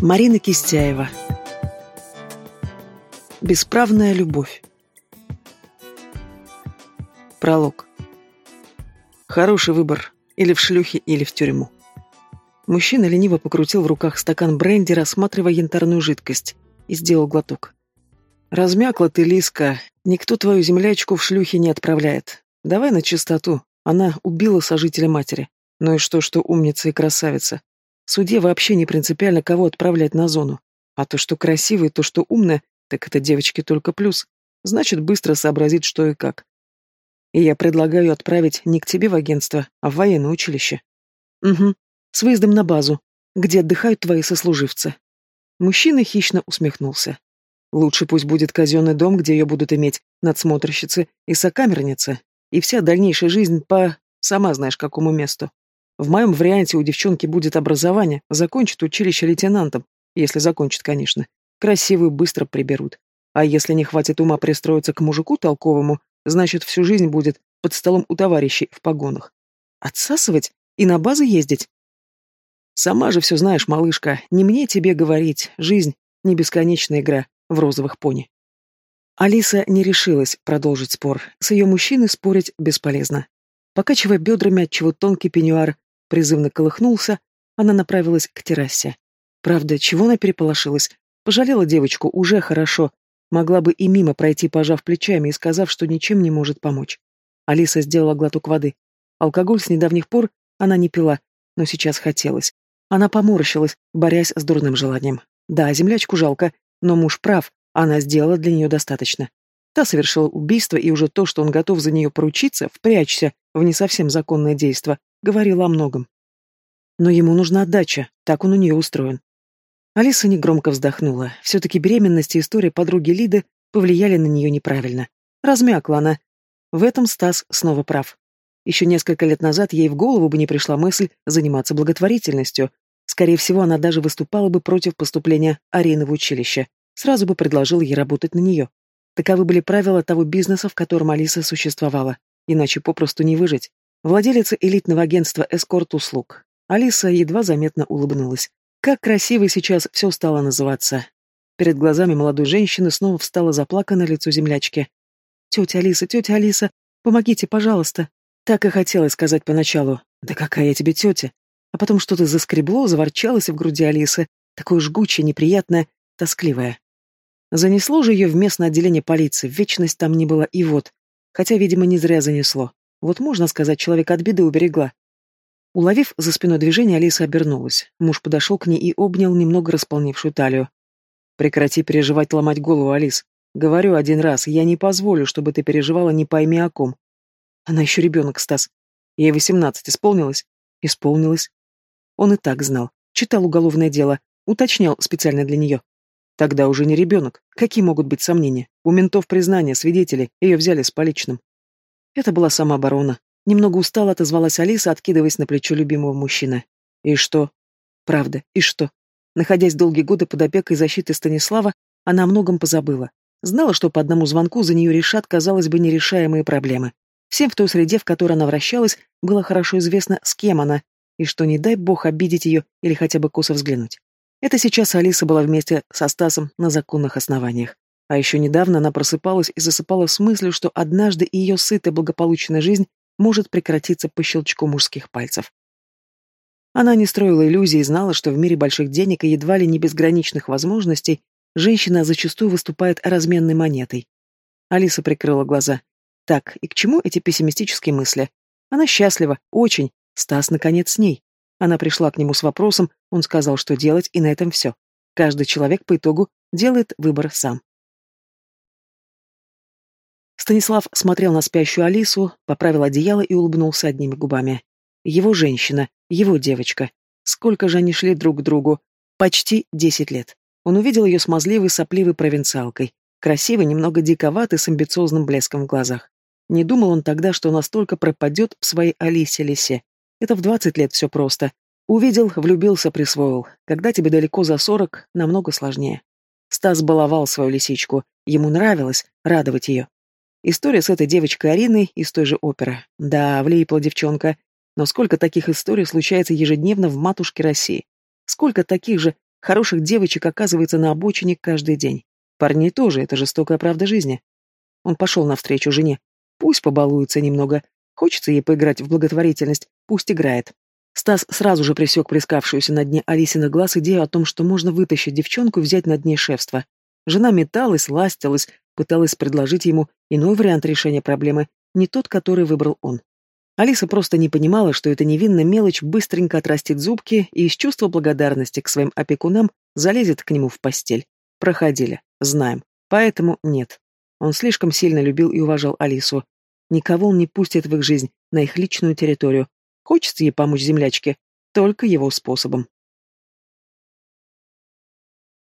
Марина Кистяева Бесправная любовь Пролог Хороший выбор. Или в шлюхе, или в тюрьму. Мужчина лениво покрутил в руках стакан бренди, рассматривая янтарную жидкость, и сделал глоток. «Размякла ты, Лиска. Никто твою землячку в шлюхе не отправляет. Давай на чистоту. Она убила сожителя матери. Ну и что, что умница и красавица? Суде вообще не принципиально, кого отправлять на зону. А то, что красивый, то, что умная, так это девочке только плюс. Значит, быстро сообразит, что и как. И я предлагаю отправить не к тебе в агентство, а в военное училище. Угу. С выездом на базу, где отдыхают твои сослуживцы. Мужчина хищно усмехнулся. Лучше пусть будет казенный дом, где ее будут иметь надсмотрщицы и сокамерницы, и вся дальнейшая жизнь по... сама знаешь какому месту. В моем варианте у девчонки будет образование, закончит училище лейтенантом, если закончит, конечно. Красивую быстро приберут. А если не хватит ума пристроиться к мужику толковому, значит, всю жизнь будет под столом у товарищей в погонах. Отсасывать и на базы ездить? Сама же все знаешь, малышка, не мне тебе говорить, жизнь — не бесконечная игра в розовых пони. Алиса не решилась продолжить спор. С ее мужчиной спорить бесполезно. Покачивая бедрами, отчего тонкий пеньюар призывно колыхнулся, она направилась к террасе. Правда, чего она переполошилась? Пожалела девочку, уже хорошо. Могла бы и мимо пройти, пожав плечами и сказав, что ничем не может помочь. Алиса сделала глоток воды. Алкоголь с недавних пор она не пила, но сейчас хотелось. Она поморщилась, борясь с дурным желанием. Да, землячку жалко, но муж прав, она сделала для нее достаточно. Та совершила убийство, и уже то, что он готов за нее поручиться, впрячься в не совсем законное действо, говорило о многом. Но ему нужна отдача, так он у нее устроен. Алиса негромко вздохнула. Все-таки беременность и история подруги Лиды повлияли на нее неправильно. Размякла она. В этом Стас снова прав. Еще несколько лет назад ей в голову бы не пришла мысль заниматься благотворительностью. Скорее всего, она даже выступала бы против поступления Арины в училище. Сразу бы предложил ей работать на нее. Таковы были правила того бизнеса, в котором Алиса существовала. Иначе попросту не выжить. Владелица элитного агентства «Эскорт-услуг». Алиса едва заметно улыбнулась. Как красиво сейчас все стало называться. Перед глазами молодой женщины снова встало заплаканное лицо землячки. «Тетя Алиса, тетя Алиса, помогите, пожалуйста!» Так и хотелось сказать поначалу. «Да какая я тебе тетя!» А потом что-то заскребло, заворчалось в груди Алисы, такое жгучее, неприятное, тоскливое. Занесло же ее в местное отделение полиции, вечность там не было, и вот. Хотя, видимо, не зря занесло. Вот можно сказать, человек от беды уберегла. Уловив за спиной движение, Алиса обернулась. Муж подошел к ней и обнял немного располневшую талию. «Прекрати переживать, ломать голову, Алис. Говорю один раз, я не позволю, чтобы ты переживала не пойми о ком. Она еще ребенок, Стас. Ей восемнадцать исполнилось? Исполнилось. Он и так знал. Читал уголовное дело. Уточнял специально для нее. Тогда уже не ребенок. Какие могут быть сомнения? У ментов признания, свидетели. Ее взяли с поличным. Это была самооборона. Немного устала отозвалась Алиса, откидываясь на плечо любимого мужчины. И что? Правда, и что? Находясь долгие годы под опекой и защитой Станислава, она о многом позабыла. Знала, что по одному звонку за нее решат, казалось бы, нерешаемые проблемы. Всем в той среде, в которой она вращалась, было хорошо известно, с кем она, и что не дай бог обидеть ее или хотя бы косо взглянуть. Это сейчас Алиса была вместе со Стасом на законных основаниях. А еще недавно она просыпалась и засыпала с мыслью, что однажды ее сытая благополучная жизнь может прекратиться по щелчку мужских пальцев. Она не строила иллюзий и знала, что в мире больших денег и едва ли не безграничных возможностей женщина зачастую выступает разменной монетой. Алиса прикрыла глаза. Так, и к чему эти пессимистические мысли? Она счастлива, очень. Стас, наконец, с ней. Она пришла к нему с вопросом, он сказал, что делать, и на этом все. Каждый человек по итогу делает выбор сам. Станислав смотрел на спящую Алису, поправил одеяло и улыбнулся одними губами. Его женщина, его девочка. Сколько же они шли друг к другу? Почти десять лет. Он увидел ее смазливой, сопливой провинциалкой. Красивой, немного диковатой, с амбициозным блеском в глазах. Не думал он тогда, что настолько пропадет в своей Алисе-лисе. Это в двадцать лет все просто. Увидел, влюбился, присвоил. Когда тебе далеко за сорок, намного сложнее. Стас баловал свою лисичку. Ему нравилось радовать ее. История с этой девочкой Ариной из той же оперы. Да, влипла девчонка. Но сколько таких историй случается ежедневно в матушке России? Сколько таких же хороших девочек оказывается на обочине каждый день? Парней тоже, это жестокая правда жизни. Он пошел навстречу жене. Пусть побалуется немного. Хочется ей поиграть в благотворительность, пусть играет. Стас сразу же пресек прискавшуюся на дне Алисиных глаз идею о том, что можно вытащить девчонку и взять над ней шефство. Жена металась, ластилась, пыталась предложить ему иной вариант решения проблемы, не тот, который выбрал он. Алиса просто не понимала, что эта невинная мелочь быстренько отрастит зубки и из чувства благодарности к своим опекунам залезет к нему в постель. Проходили, знаем. Поэтому нет. Он слишком сильно любил и уважал Алису. Никого он не пустит в их жизнь, на их личную территорию. Хочется ей помочь землячке, только его способом.